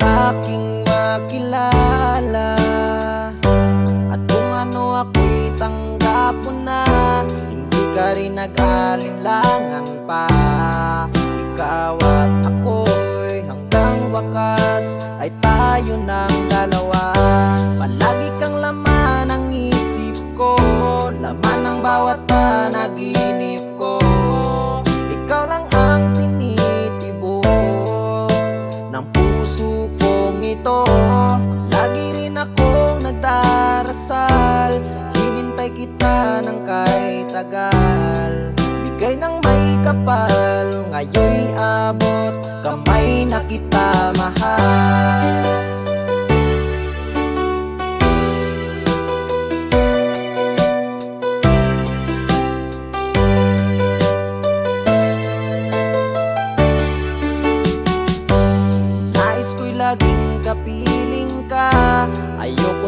aking makilala. At kung ano ako'y tanggap mo na Hindi ka rin nag-alinlangan pa. Ikaw at ako kita ng kay tagal. Bigay ng may kapal Ngayon'y abot Kamay na kita mahal. Laging kapiling ka. Ayoko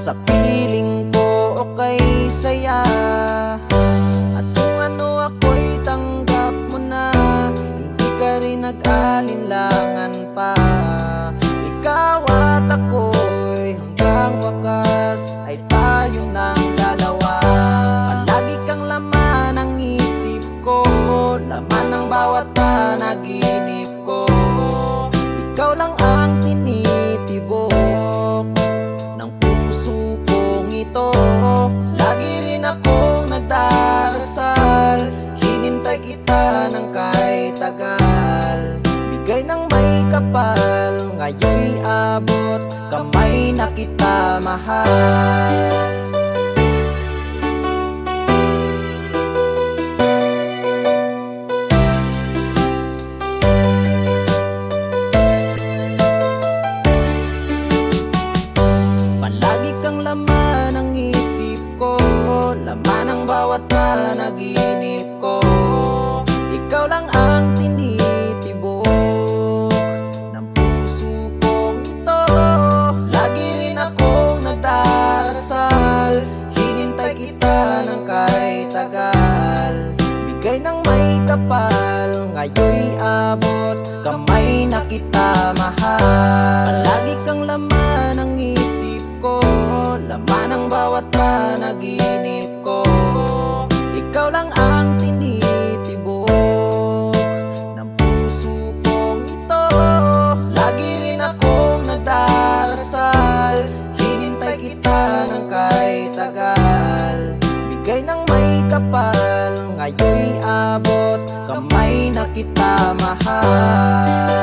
Sa piling ko okay saya. At kung ano ako'y tanggap mo na Hindi ka rin nag-alinlangan pa. Ikaw at ako'y kita mahal. Palagi kang laman ng isip ko Laman ng bawat panaginip ko tagal. Bigay ng may kapal Ngayon'y abot Kamay na kita mahal. Palagi kang laman ng isip ko Laman ng bawat panaginip ko. Ikaw lang ang kapal Ngayon'y abot Kamay na kita mahal